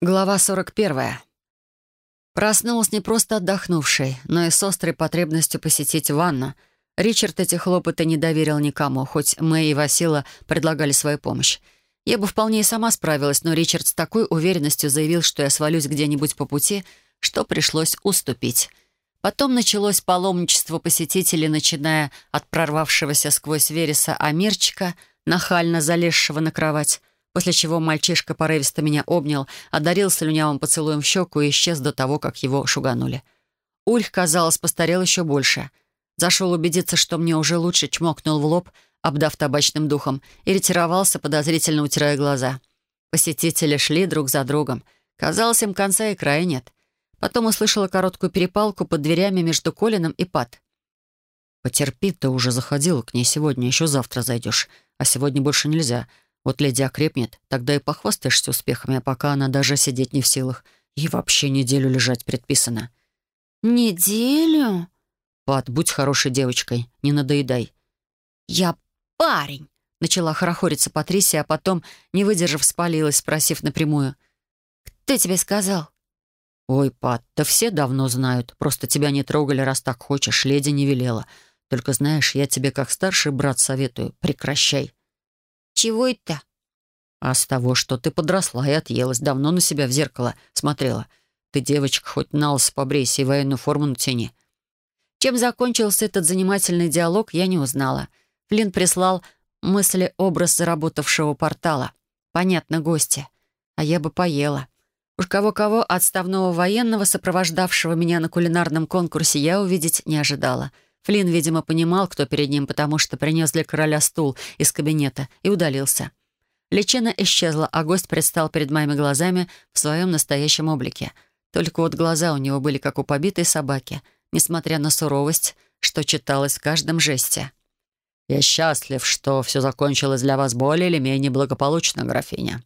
Глава 41. Проснулась не просто отдохнувшей, но и с острой потребностью посетить ванну. Ричард эти хлопоты не доверил никому, хоть Мэй и Васила предлагали свою помощь. Я бы вполне и сама справилась, но Ричард с такой уверенностью заявил, что я свалюсь где-нибудь по пути, что пришлось уступить. Потом началось паломничество посетителей, начиная от прорвавшегося сквозь вереса Амирчика, нахально залезшего на кровать, после чего мальчишка порывисто меня обнял, одарил слюнявым поцелуем в щеку и исчез до того, как его шуганули. Ульх, казалось, постарел еще больше. Зашел убедиться, что мне уже лучше, чмокнул в лоб, обдав табачным духом, и ретировался, подозрительно утирая глаза. Посетители шли друг за другом. Казалось, им конца и края нет. Потом услышала короткую перепалку под дверями между Колином и Пат. «Потерпи, ты уже заходила к ней сегодня, еще завтра зайдешь. А сегодня больше нельзя. Вот леди окрепнет, тогда и похвастаешься успехами, а пока она даже сидеть не в силах. И вообще неделю лежать предписано». «Неделю?» «Пат, будь хорошей девочкой, не надоедай». «Я парень», — начала хорохориться Патрисия, а потом, не выдержав, спалилась, спросив напрямую. «Кто тебе сказал?» «Ой, Пат, да все давно знают. Просто тебя не трогали, раз так хочешь. Леди не велела. Только знаешь, я тебе как старший брат советую. Прекращай. «Чего это?» «А с того, что ты подросла и отъелась, давно на себя в зеркало смотрела. Ты, девочка, хоть на лысо побрейся и военную форму натяни». Чем закончился этот занимательный диалог, я не узнала. Флинн прислал мысли-образ заработавшего портала. Понятно, гости. А я бы поела. Уж кого-кого отставного военного, сопровождавшего меня на кулинарном конкурсе, я увидеть не ожидала — Флинн, видимо, понимал, кто перед ним, потому что принес для короля стул из кабинета и удалился. Личина исчезла, а гость предстал перед моими глазами в своем настоящем облике. Только вот глаза у него были как у побитой собаки, несмотря на суровость, что читалось в каждом жесте. «Я счастлив, что все закончилось для вас более или менее благополучно, графиня».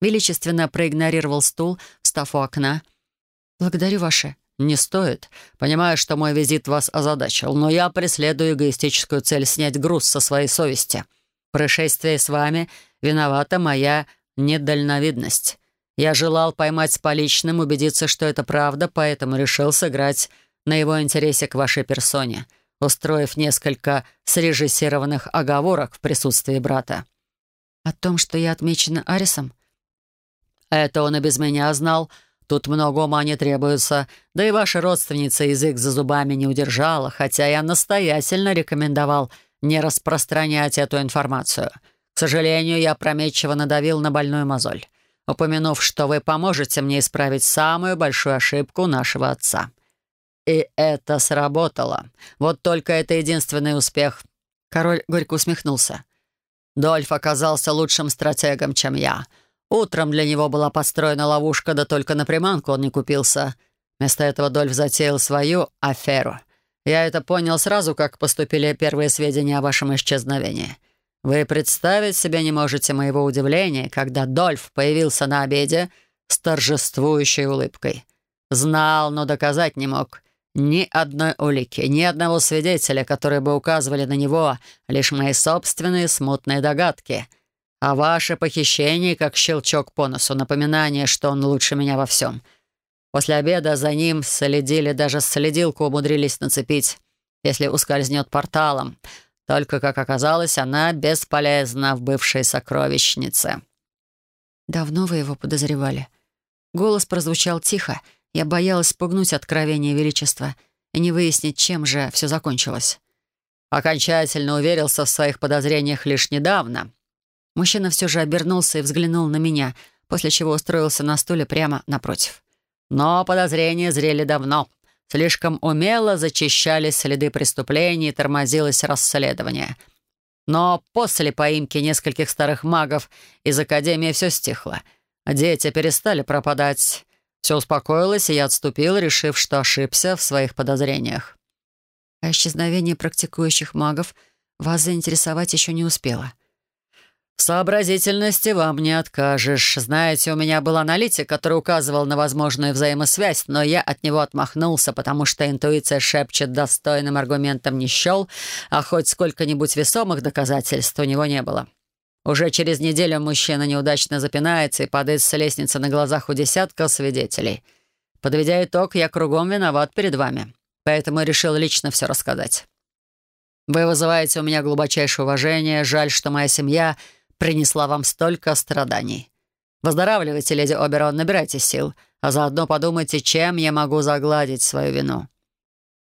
Величественно проигнорировал стул, встав у окна. «Благодарю, ваше «Не стоит. Понимаю, что мой визит вас озадачил, но я преследую эгоистическую цель снять груз со своей совести. Происшествие с вами виновата моя недальновидность. Я желал поймать с поличным, убедиться, что это правда, поэтому решил сыграть на его интересе к вашей персоне, устроив несколько срежиссированных оговорок в присутствии брата». «О том, что я отмечена Арисом?» «Это он и без меня знал». Тут много ума не требуется, да и ваша родственница язык за зубами не удержала, хотя я настоятельно рекомендовал не распространять эту информацию. К сожалению, я опрометчиво надавил на больную мозоль, упомянув, что вы поможете мне исправить самую большую ошибку нашего отца. И это сработало. Вот только это единственный успех. Король горько усмехнулся. Дольф оказался лучшим стратегом, чем я — Утром для него была построена ловушка, да только на приманку он не купился. Вместо этого Дольф затеял свою аферу. Я это понял сразу, как поступили первые сведения о вашем исчезновении. Вы представить себе не можете моего удивления, когда Дольф появился на обеде с торжествующей улыбкой. Знал, но доказать не мог. Ни одной улики, ни одного свидетеля, которые бы указывали на него, лишь мои собственные смутные догадки — а ваше похищение, как щелчок по носу, напоминание, что он лучше меня во всем. После обеда за ним следили, даже следилку умудрились нацепить, если ускользнет порталом. Только, как оказалось, она бесполезна в бывшей сокровищнице». «Давно вы его подозревали?» Голос прозвучал тихо. Я боялась спугнуть откровение Величества и не выяснить, чем же все закончилось. «Окончательно уверился в своих подозрениях лишь недавно», Мужчина все же обернулся и взглянул на меня, после чего устроился на стуле прямо напротив. «Но подозрения зрели давно. Слишком умело зачищались следы преступлений и тормозилось расследование. Но после поимки нескольких старых магов из Академии все стихло. Дети перестали пропадать. Все успокоилось, и я отступил, решив, что ошибся в своих подозрениях». А исчезновение практикующих магов вас заинтересовать еще не успело. «В сообразительности вам не откажешь. Знаете, у меня был аналитик, который указывал на возможную взаимосвязь, но я от него отмахнулся, потому что интуиция шепчет достойным аргументом не счел, а хоть сколько-нибудь весомых доказательств у него не было. Уже через неделю мужчина неудачно запинается и падает с лестницы на глазах у десятка свидетелей. Подведя итог, я кругом виноват перед вами, поэтому решил лично все рассказать. Вы вызываете у меня глубочайшее уважение. Жаль, что моя семья принесла вам столько страданий. Выздоравливайте, леди Оберон, набирайте сил, а заодно подумайте, чем я могу загладить свою вину».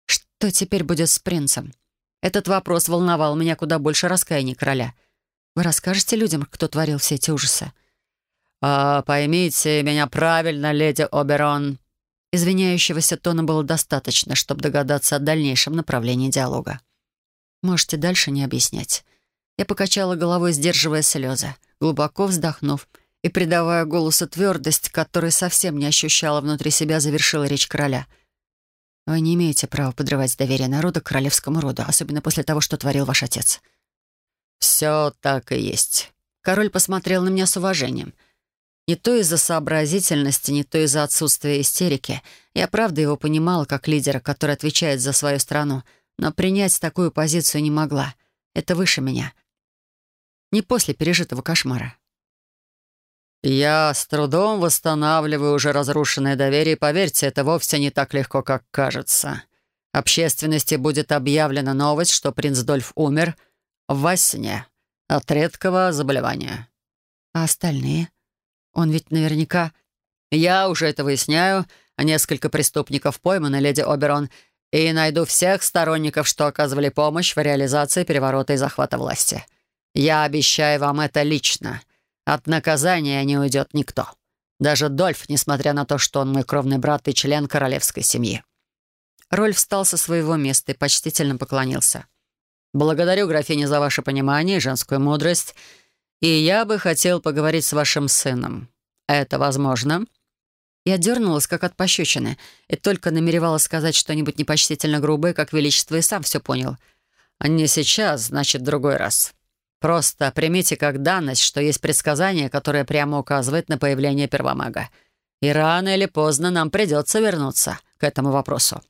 «Что теперь будет с принцем?» Этот вопрос волновал меня куда больше раскаяния короля. «Вы расскажете людям, кто творил все эти ужасы?» «А, «Поймите меня правильно, леди Оберон». Извиняющегося тона было достаточно, чтобы догадаться о дальнейшем направлении диалога. Можете дальше не объяснять. Я покачала головой, сдерживая слезы, глубоко вздохнув и, придавая голосу твердость, которой совсем не ощущала внутри себя, завершила речь короля. «Вы не имеете права подрывать доверие народа к королевскому роду, особенно после того, что творил ваш отец». «Все так и есть». Король посмотрел на меня с уважением. Не то из-за сообразительности, не то из-за отсутствия истерики. Я правда его понимала как лидера, который отвечает за свою страну — но принять такую позицию не могла. Это выше меня. Не после пережитого кошмара. «Я с трудом восстанавливаю уже разрушенное доверие, поверьте, это вовсе не так легко, как кажется. Общественности будет объявлена новость, что принц Дольф умер во сне от редкого заболевания». «А остальные? Он ведь наверняка...» «Я уже это выясняю. Несколько преступников пойманы, леди Оберон, и найду всех сторонников, что оказывали помощь в реализации переворота и захвата власти. Я обещаю вам это лично. От наказания не уйдет никто. Даже Дольф, несмотря на то, что он мой кровный брат и член королевской семьи». Рольф встал со своего места и почтительно поклонился. «Благодарю, графиня, за ваше понимание и женскую мудрость. И я бы хотел поговорить с вашим сыном. Это возможно?» Я дернулась, как от пощечины, и только намеревалась сказать что-нибудь непочтительно грубое, как Величество и сам все понял. «А «Не сейчас, значит, другой раз. Просто примите как данность, что есть предсказание, которое прямо указывает на появление первомага. И рано или поздно нам придется вернуться к этому вопросу».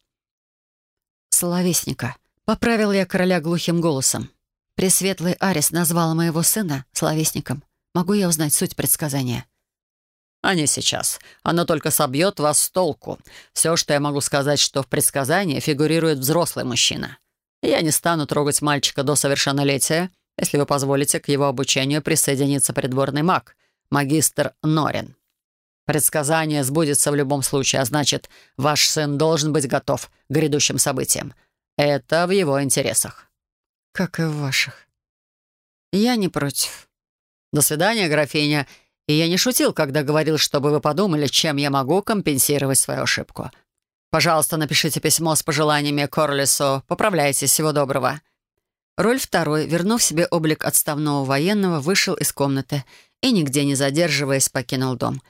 «Словесника», — поправил я короля глухим голосом. «Пресветлый Арис назвал моего сына словесником. Могу я узнать суть предсказания?» а не сейчас. Оно только собьет вас с толку. Все, что я могу сказать, что в предсказании фигурирует взрослый мужчина. Я не стану трогать мальчика до совершеннолетия, если вы позволите к его обучению присоединиться придворный маг, магистр Норин. Предсказание сбудется в любом случае, а значит, ваш сын должен быть готов к грядущим событиям. Это в его интересах. Как и в ваших. Я не против. До свидания, графиня, и я не шутил, когда говорил, чтобы вы подумали, чем я могу компенсировать свою ошибку. Пожалуйста, напишите письмо с пожеланиями Корлису. Поправляйтесь. Всего доброго». Роль второй, вернув себе облик отставного военного, вышел из комнаты и, нигде не задерживаясь, покинул дом.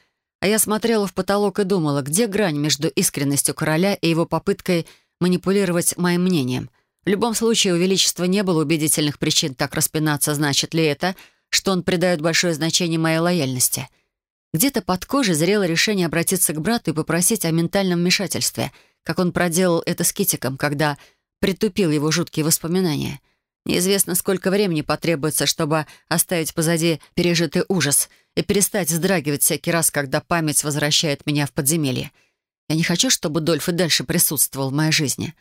А я смотрела в потолок и думала, где грань между искренностью короля и его попыткой манипулировать моим мнением. В любом случае, у Величества не было убедительных причин так распинаться, значит ли это — что он придает большое значение моей лояльности. Где-то под кожей зрело решение обратиться к брату и попросить о ментальном вмешательстве, как он проделал это с Китиком, когда притупил его жуткие воспоминания. Неизвестно, сколько времени потребуется, чтобы оставить позади пережитый ужас и перестать вздрагивать всякий раз, когда память возвращает меня в подземелье. Я не хочу, чтобы Дольф и дальше присутствовал в моей жизни.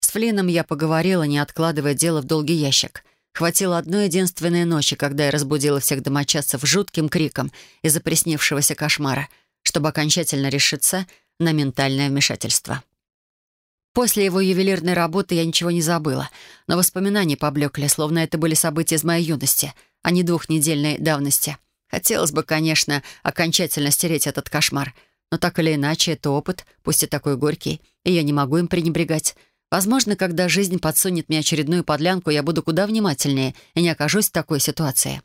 С Флином я поговорила, не откладывая дело в долгий ящик — Хватило одной единственной ночи, когда я разбудила всех домочадцев жутким криком из-за приснившегося кошмара, чтобы окончательно решиться на ментальное вмешательство. После его ювелирной работы я ничего не забыла, но воспоминания поблекли, словно это были события из моей юности, а не двухнедельной давности. Хотелось бы, конечно, окончательно стереть этот кошмар, но так или иначе, это опыт, пусть и такой горький, и я не могу им пренебрегать. Возможно, когда жизнь подсунет мне очередную подлянку, я буду куда внимательнее и не окажусь в такой ситуации.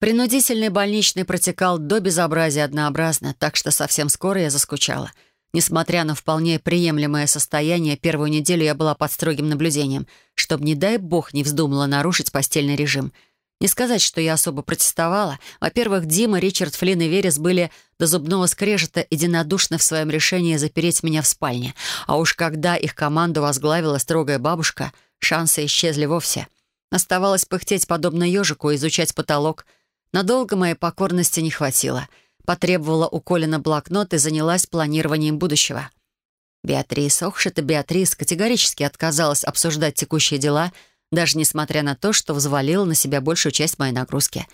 Принудительный больничный протекал до безобразия однообразно, так что совсем скоро я заскучала. Несмотря на вполне приемлемое состояние, первую неделю я была под строгим наблюдением, чтобы, не дай бог, не вздумала нарушить постельный режим — не сказать, что я особо протестовала. Во-первых, Дима, Ричард, Флинн и Верес были до зубного скрежета единодушны в своем решении запереть меня в спальне. А уж когда их команду возглавила строгая бабушка, шансы исчезли вовсе. Оставалось пыхтеть подобно ежику, изучать потолок, Надолго моей покорности не хватило. Потребовала у Колина блокнот и занялась планированием будущего. Беатрис, ох что Беатрис, категорически отказалась обсуждать текущие дела, даже несмотря на то, что взвалила на себя большую часть моей нагрузки.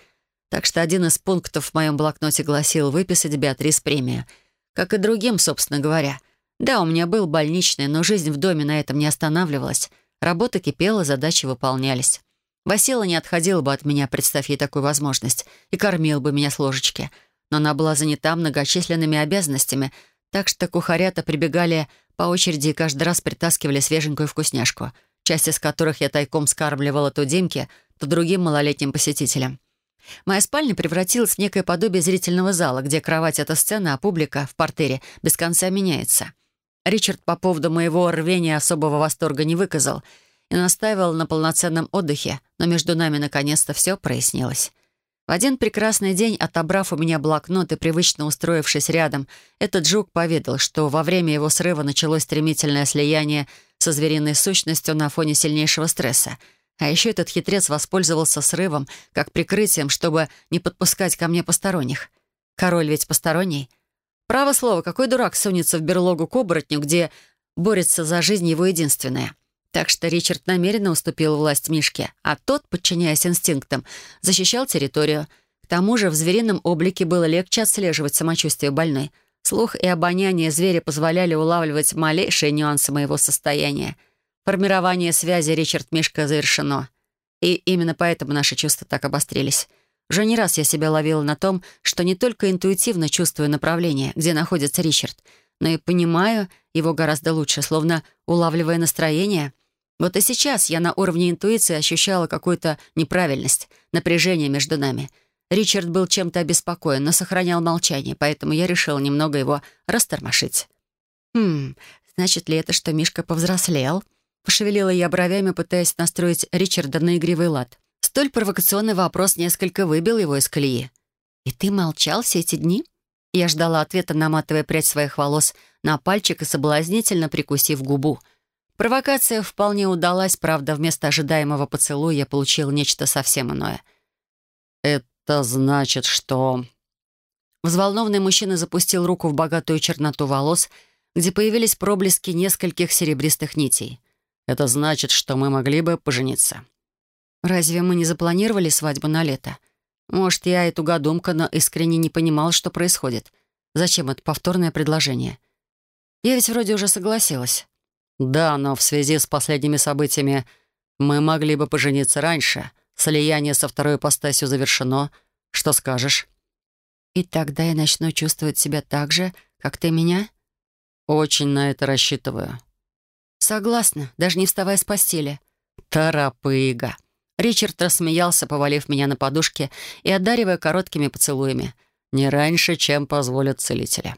Так что один из пунктов в моем блокноте гласил выписать Беатрис премию. Как и другим, собственно говоря. Да, у меня был больничный, но жизнь в доме на этом не останавливалась. Работа кипела, задачи выполнялись. Васила не отходила бы от меня, представь ей такую возможность, и кормил бы меня с ложечки. Но она была занята многочисленными обязанностями, так что кухарята прибегали по очереди и каждый раз притаскивали свеженькую вкусняшку, часть из которых я тайком скармливала то Димке, то другим малолетним посетителям. Моя спальня превратилась в некое подобие зрительного зала, где кровать — это сцена, а публика в портере без конца меняется. Ричард по поводу моего рвения особого восторга не выказал и настаивал на полноценном отдыхе, но между нами наконец-то все прояснилось. В один прекрасный день, отобрав у меня блокнот и привычно устроившись рядом, этот жук поведал, что во время его срыва началось стремительное слияние со звериной сущностью на фоне сильнейшего стресса. А еще этот хитрец воспользовался срывом как прикрытием, чтобы не подпускать ко мне посторонних. Король ведь посторонний. Право слово, какой дурак сунется в берлогу к оборотню, где борется за жизнь его единственная. Так что Ричард намеренно уступил власть Мишке, а тот, подчиняясь инстинктам, защищал территорию. К тому же в зверином облике было легче отслеживать самочувствие больной. Слух и обоняние зверя позволяли улавливать малейшие нюансы моего состояния. Формирование связи Ричард-Мишка завершено. И именно поэтому наши чувства так обострились. Уже не раз я себя ловила на том, что не только интуитивно чувствую направление, где находится Ричард, но и понимаю его гораздо лучше, словно улавливая настроение — вот и сейчас я на уровне интуиции ощущала какую-то неправильность, напряжение между нами. Ричард был чем-то обеспокоен, но сохранял молчание, поэтому я решила немного его растормошить. «Хм, значит ли это, что Мишка повзрослел?» Пошевелила я бровями, пытаясь настроить Ричарда на игривый лад. Столь провокационный вопрос несколько выбил его из колеи. «И ты молчал все эти дни?» Я ждала ответа, наматывая прядь своих волос на пальчик и соблазнительно прикусив губу — Провокация вполне удалась, правда, вместо ожидаемого поцелуя я получил нечто совсем иное. «Это значит, что...» Взволнованный мужчина запустил руку в богатую черноту волос, где появились проблески нескольких серебристых нитей. «Это значит, что мы могли бы пожениться». «Разве мы не запланировали свадьбу на лето? Может, я и тугодумка, но искренне не понимал, что происходит. Зачем это повторное предложение? Я ведь вроде уже согласилась». «Да, но в связи с последними событиями мы могли бы пожениться раньше. Слияние со второй ипостасью завершено. Что скажешь?» «И тогда я начну чувствовать себя так же, как ты меня?» «Очень на это рассчитываю». «Согласна, даже не вставая с постели». «Торопыга». Ричард рассмеялся, повалив меня на подушке и одаривая короткими поцелуями. «Не раньше, чем позволят целители».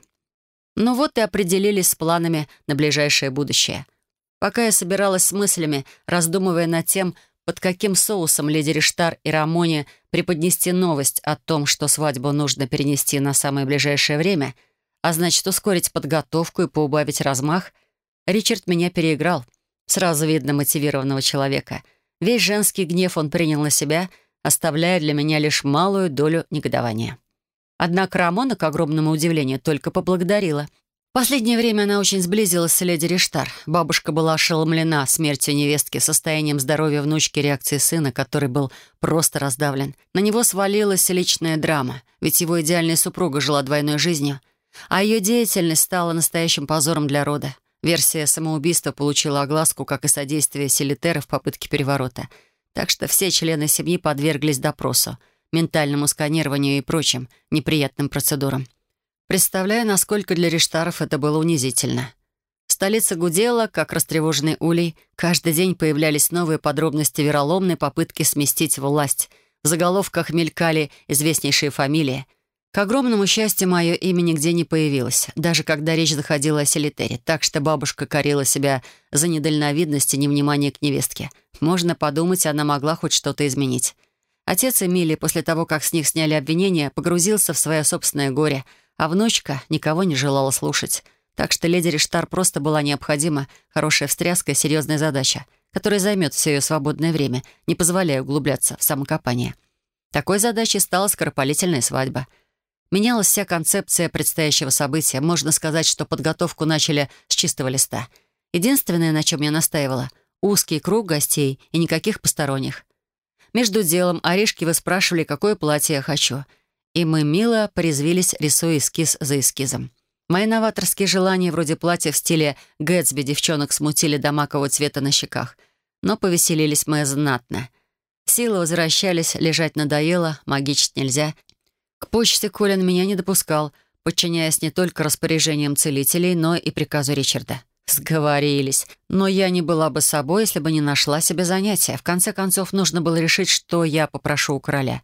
Ну вот и определились с планами на ближайшее будущее. Пока я собиралась с мыслями, раздумывая над тем, под каким соусом леди Риштар и Рамоне преподнести новость о том, что свадьбу нужно перенести на самое ближайшее время, а значит, ускорить подготовку и поубавить размах, Ричард меня переиграл. Сразу видно мотивированного человека. Весь женский гнев он принял на себя, оставляя для меня лишь малую долю негодования. Однако Рамона, к огромному удивлению, только поблагодарила. В последнее время она очень сблизилась с леди Риштар. Бабушка была ошеломлена смертью невестки, состоянием здоровья внучки, реакцией сына, который был просто раздавлен. На него свалилась личная драма, ведь его идеальная супруга жила двойной жизнью, а ее деятельность стала настоящим позором для рода. Версия самоубийства получила огласку, как и содействие Селитера в попытке переворота. Так что все члены семьи подверглись допросу — ментальному сканированию и прочим неприятным процедурам. Представляю, насколько для Риштаров это было унизительно. Столица гудела, как растревоженный улей. Каждый день появлялись новые подробности вероломной попытки сместить власть. В заголовках мелькали известнейшие фамилии. К огромному счастью, мое имя нигде не появилось, даже когда речь заходила о Селитере, так что бабушка корила себя за недальновидность и невнимание к невестке. Можно подумать, она могла хоть что-то изменить. Отец Эмили, после того, как с них сняли обвинения, погрузился в свое собственное горе, а внучка никого не желала слушать. Так что леди Риштар просто была необходима хорошая встряска и серьезная задача, которая займет все ее свободное время, не позволяя углубляться в самокопание. Такой задачей стала скоропалительная свадьба. Менялась вся концепция предстоящего события. Можно сказать, что подготовку начали с чистого листа. Единственное, на чем я настаивала — узкий круг гостей и никаких посторонних. Между делом Орешки выспрашивали, какое платье я хочу. И мы мило порезвились, рисуя эскиз за эскизом. Мои новаторские желания вроде платья в стиле Гэтсби девчонок смутили до макового цвета на щеках. Но повеселились мы знатно. Силы возвращались, лежать надоело, магичить нельзя. К почте Колин меня не допускал, подчиняясь не только распоряжениям целителей, но и приказу Ричарда. Сговорились. Но я не была бы собой, если бы не нашла себе занятия. В конце концов, нужно было решить, что я попрошу у короля.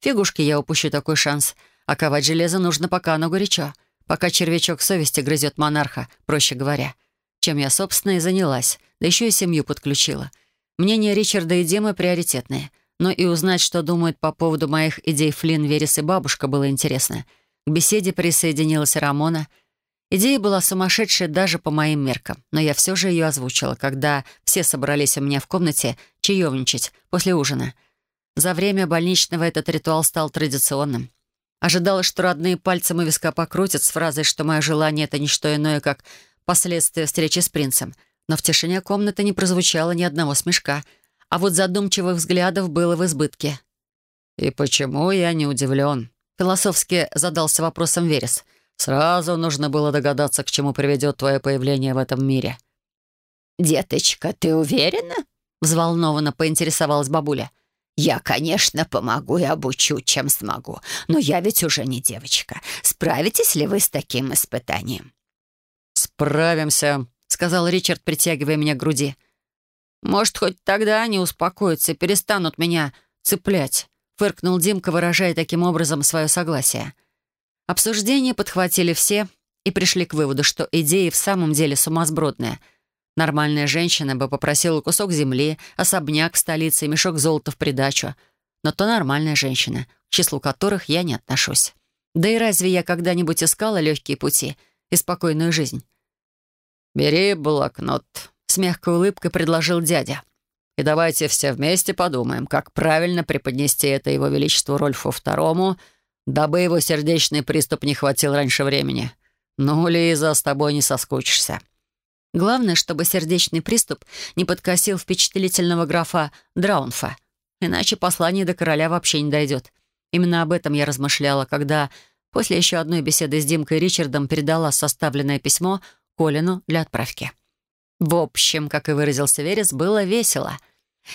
Фигушки я упущу такой шанс. А ковать железо нужно пока оно горячо. Пока червячок совести грызет монарха, проще говоря. Чем я, собственно, и занялась. Да еще и семью подключила. Мнения Ричарда и Димы приоритетные. Но и узнать, что думают по поводу моих идей Флинн, Верес и бабушка, было интересно. К беседе присоединилась Рамона — Идея была сумасшедшая даже по моим меркам, но я все же ее озвучила, когда все собрались у меня в комнате чаевничать после ужина. За время больничного этот ритуал стал традиционным. Ожидала, что родные пальцы и виска покрутят с фразой, что мое желание — это не что иное, как последствия встречи с принцем. Но в тишине комнаты не прозвучало ни одного смешка, а вот задумчивых взглядов было в избытке. «И почему я не удивлен?» — философски задался вопросом Верес — Сразу нужно было догадаться, к чему приведет твое появление в этом мире». «Деточка, ты уверена?» — взволнованно поинтересовалась бабуля. «Я, конечно, помогу и обучу, чем смогу, но я ведь уже не девочка. Справитесь ли вы с таким испытанием?» «Справимся», — сказал Ричард, притягивая меня к груди. «Может, хоть тогда они успокоятся и перестанут меня цеплять», — фыркнул Димка, выражая таким образом свое согласие. Обсуждение подхватили все и пришли к выводу, что идея в самом деле сумасбродная. Нормальная женщина бы попросила кусок земли, особняк в столице и мешок золота в придачу. Но то нормальная женщина, к числу которых я не отношусь. Да и разве я когда-нибудь искала легкие пути и спокойную жизнь? «Бери блокнот», — с мягкой улыбкой предложил дядя. «И давайте все вместе подумаем, как правильно преподнести это его величеству Рольфу Второму дабы его сердечный приступ не хватил раньше времени. Ну, Лиза, с тобой не соскучишься». Главное, чтобы сердечный приступ не подкосил впечатлительного графа Драунфа. Иначе послание до короля вообще не дойдет. Именно об этом я размышляла, когда после еще одной беседы с Димкой Ричардом передала составленное письмо Колину для отправки. В общем, как и выразился Верес, было весело.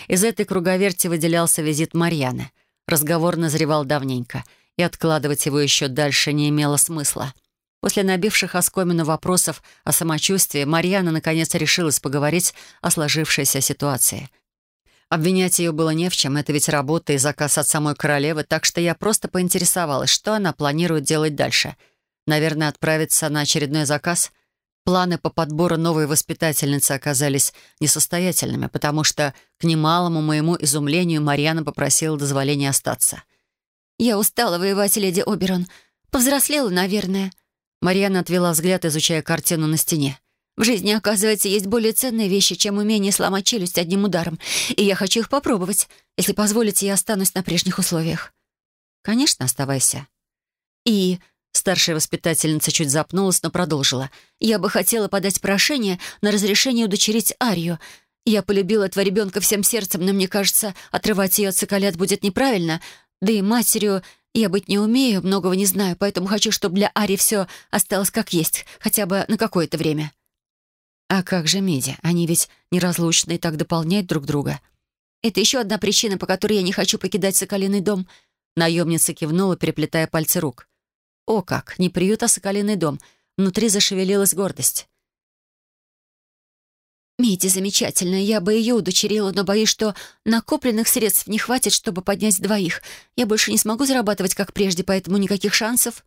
Из этой круговерти выделялся визит Марьяны. Разговор назревал давненько — и откладывать его еще дальше не имело смысла. После набивших оскомину вопросов о самочувствии, Марьяна наконец решилась поговорить о сложившейся ситуации. Обвинять ее было не в чем, это ведь работа и заказ от самой королевы, так что я просто поинтересовалась, что она планирует делать дальше. Наверное, отправиться на очередной заказ. Планы по подбору новой воспитательницы оказались несостоятельными, потому что, к немалому моему изумлению, Марьяна попросила дозволения остаться. «Я устала воевать, леди Оберон. Повзрослела, наверное». Марьяна отвела взгляд, изучая картину на стене. «В жизни, оказывается, есть более ценные вещи, чем умение сломать челюсть одним ударом, и я хочу их попробовать. Если позволите, я останусь на прежних условиях». «Конечно, оставайся». «И...» Старшая воспитательница чуть запнулась, но продолжила. «Я бы хотела подать прошение на разрешение удочерить Арию. Я полюбила этого ребенка всем сердцем, но мне кажется, отрывать ее от соколят будет неправильно. Да и матерью я быть не умею, многого не знаю, поэтому хочу, чтобы для Ари все осталось как есть, хотя бы на какое-то время». «А как же Меди? Они ведь неразлучны и так дополняют друг друга». «Это еще одна причина, по которой я не хочу покидать Соколиный дом». Наемница кивнула, переплетая пальцы рук. «О как! Не приют, а Соколиный дом». Внутри зашевелилась гордость. Мити замечательная, я бы ее удочерила, но боюсь, что накопленных средств не хватит, чтобы поднять двоих. Я больше не смогу зарабатывать, как прежде, поэтому никаких шансов.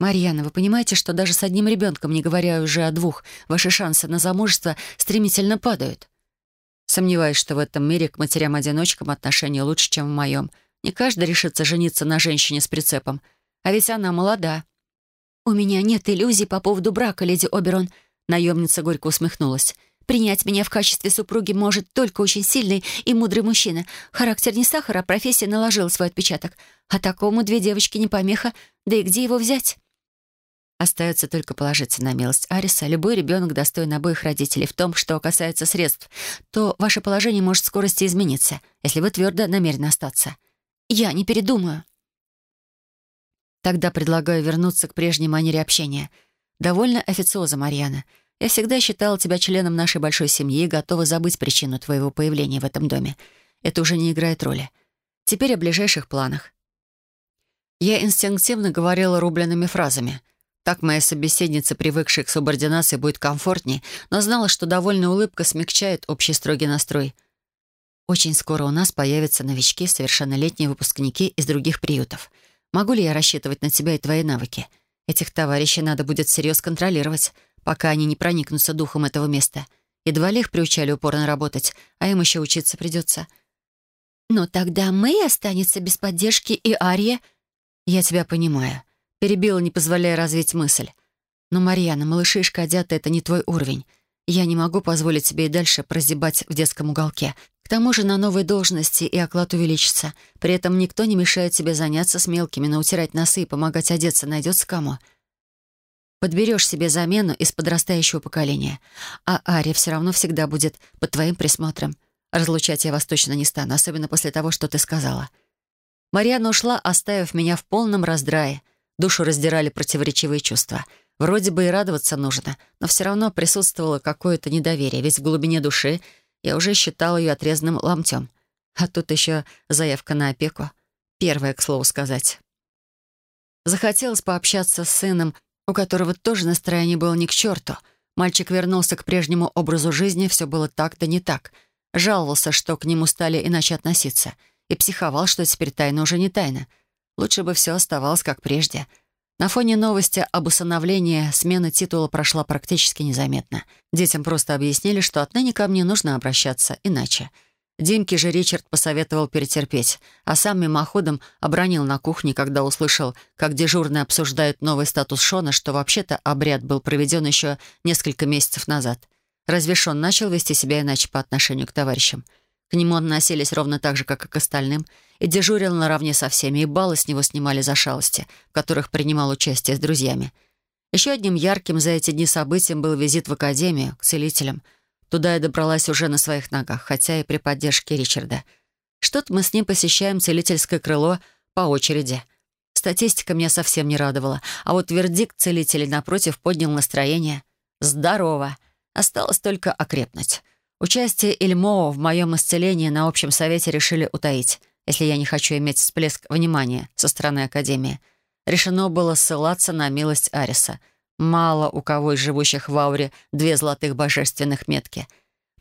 Марьяна, вы понимаете, что даже с одним ребенком, не говоря уже о двух, ваши шансы на замужество стремительно падают? Сомневаюсь, что в этом мире к матерям-одиночкам отношения лучше, чем в моем. Не каждый решится жениться на женщине с прицепом. А ведь она молода. «У меня нет иллюзий по поводу брака, леди Оберон», — наемница горько усмехнулась. Принять меня в качестве супруги может только очень сильный и мудрый мужчина. Характер не сахара, а профессия наложила свой отпечаток. А такому две девочки не помеха. Да и где его взять? Остается только положиться на милость Ариса. Любой ребенок достоин обоих родителей. В том, что касается средств, то ваше положение может в скорости измениться, если вы твердо намерены остаться. Я не передумаю. Тогда предлагаю вернуться к прежней манере общения. Довольно официоза, Марьяна. Я всегда считала тебя членом нашей большой семьи и готова забыть причину твоего появления в этом доме. Это уже не играет роли. Теперь о ближайших планах. Я инстинктивно говорила рубленными фразами — так моя собеседница, привыкшая к субординации, будет комфортнее, но знала, что довольная улыбка смягчает общий строгий настрой. Очень скоро у нас появятся новички, совершеннолетние выпускники из других приютов. Могу ли я рассчитывать на тебя и твои навыки? Этих товарищей надо будет всерьез контролировать, пока они не проникнутся духом этого места. Едва ли их приучали упорно работать, а им еще учиться придется. Но тогда Мэй останется без поддержки и Ария. Я тебя понимаю. Перебила, не позволяя развить мысль. «Но, Марьяна, малыши и шкодята — это не твой уровень. Я не могу позволить себе и дальше прозябать в детском уголке. К тому же на новой должности и оклад увеличится. При этом никто не мешает тебе заняться с мелкими, но утирать носы и помогать одеться найдется кому. Подберешь себе замену из подрастающего поколения. А Ария все равно всегда будет под твоим присмотром. Разлучать я вас точно не стану, особенно после того, что ты сказала». Марьяна ушла, оставив меня в полном раздрае — Душу раздирали противоречивые чувства. Вроде бы и радоваться нужно, но все равно присутствовало какое-то недоверие, ведь в глубине души я уже считал ее отрезанным ломтем. А тут еще заявка на опеку. Первая, к слову сказать. Захотелось пообщаться с сыном, у которого тоже настроение было ни к черту. Мальчик вернулся к прежнему образу жизни, все было так да не так. Жаловался, что к нему стали иначе относиться. И психовал, что теперь тайна уже не тайна — Лучше бы все оставалось как прежде. На фоне новости об усыновлении смена титула прошла практически незаметно. Детям просто объяснили, что отныне ко мне нужно обращаться иначе. Димке же Ричард посоветовал перетерпеть, а сам мимоходом обронил на кухне, когда услышал, как дежурные обсуждают новый статус Шона, что вообще-то обряд был проведен еще несколько месяцев назад. Разве Шон начал вести себя иначе по отношению к товарищам? К нему относились ровно так же, как и к остальным, и дежурил наравне со всеми, и баллы с него снимали за шалости, в которых принимал участие с друзьями. Еще одним ярким за эти дни событием был визит в академию, к целителям. Туда я добралась уже на своих ногах, хотя и при поддержке Ричарда. Что-то мы с ним посещаем целительское крыло по очереди. Статистика меня совсем не радовала, а вот вердикт целителей, напротив, поднял настроение. «Здорово!» Осталось только окрепнуть. Участие Ильмова в моем исцелении на общем совете решили утаить, если я не хочу иметь всплеск внимания со стороны Академии. Решено было ссылаться на милость Ариса. Мало у кого из живущих в ауре две золотых божественных метки.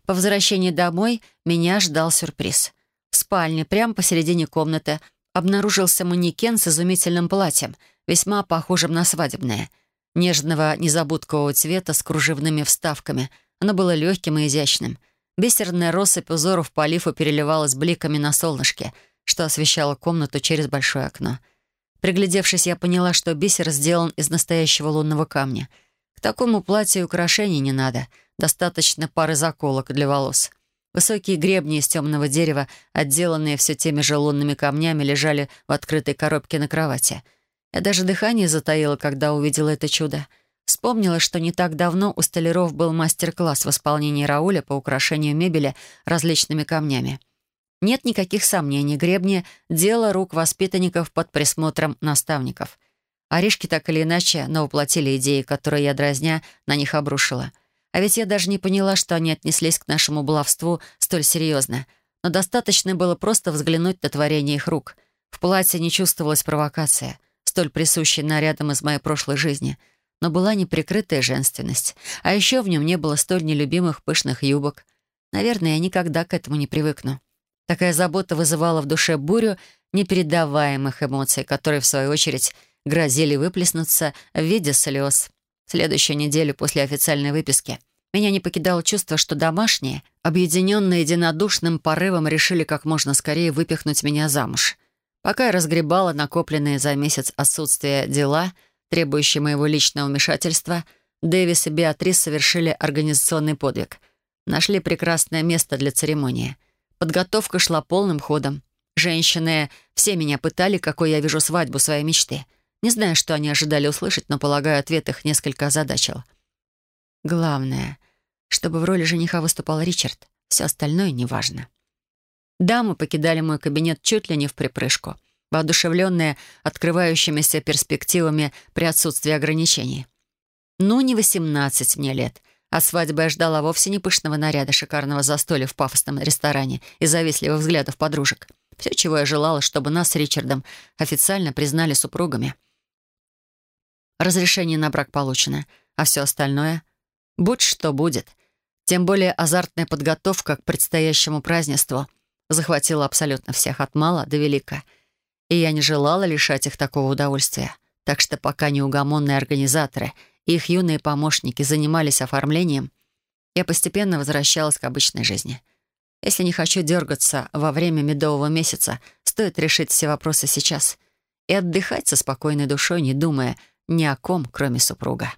По возвращении домой меня ждал сюрприз. В спальне, прямо посередине комнаты, обнаружился манекен с изумительным платьем, весьма похожим на свадебное. Нежного незабудкового цвета с кружевными вставками. Оно было легким и изящным — Бисерная россыпь узоров по лифу переливалась бликами на солнышке, что освещало комнату через большое окно. Приглядевшись, я поняла, что бисер сделан из настоящего лунного камня. К такому платью украшений не надо. Достаточно пары заколок для волос. Высокие гребни из темного дерева, отделанные все теми же лунными камнями, лежали в открытой коробке на кровати. Я даже дыхание затаила, когда увидела это чудо — Вспомнила, что не так давно у столяров был мастер-класс в исполнении Рауля по украшению мебели различными камнями. Нет никаких сомнений, гребни — дело рук воспитанников под присмотром наставников. Орешки так или иначе, но воплотили идеи, которые я, дразня, на них обрушила. А ведь я даже не поняла, что они отнеслись к нашему баловству столь серьезно. Но достаточно было просто взглянуть на творение их рук. В платье не чувствовалась провокация, столь присущая нарядам из моей прошлой жизни — но была неприкрытая женственность. А еще в нем не было столь нелюбимых пышных юбок. Наверное, я никогда к этому не привыкну. Такая забота вызывала в душе бурю непередаваемых эмоций, которые, в свою очередь, грозили выплеснуться в виде слез. Следующую неделю после официальной выписки меня не покидало чувство, что домашние, объединенные единодушным порывом, решили как можно скорее выпихнуть меня замуж. Пока я разгребала накопленные за месяц отсутствия дела — требующие моего личного вмешательства, Дэвис и Беатрис совершили организационный подвиг. Нашли прекрасное место для церемонии. Подготовка шла полным ходом. Женщины все меня пытали, какой я вижу свадьбу своей мечты. Не знаю, что они ожидали услышать, но, полагаю, ответ их несколько озадачил. Главное, чтобы в роли жениха выступал Ричард. Все остальное неважно. Дамы покидали мой кабинет чуть ли не в припрыжку, воодушевленные открывающимися перспективами при отсутствии ограничений. Ну, не восемнадцать мне лет, а свадьба я ждала вовсе не пышного наряда, шикарного застолья в пафосном ресторане и завистливых взглядов подружек. Все, чего я желала, чтобы нас с Ричардом официально признали супругами. Разрешение на брак получено, а все остальное — будь что будет. Тем более азартная подготовка к предстоящему празднеству захватила абсолютно всех от мала до велика. И я не желала лишать их такого удовольствия. Так что пока неугомонные организаторы — их юные помощники занимались оформлением, я постепенно возвращалась к обычной жизни. Если не хочу дергаться во время медового месяца, стоит решить все вопросы сейчас и отдыхать со спокойной душой, не думая ни о ком, кроме супруга.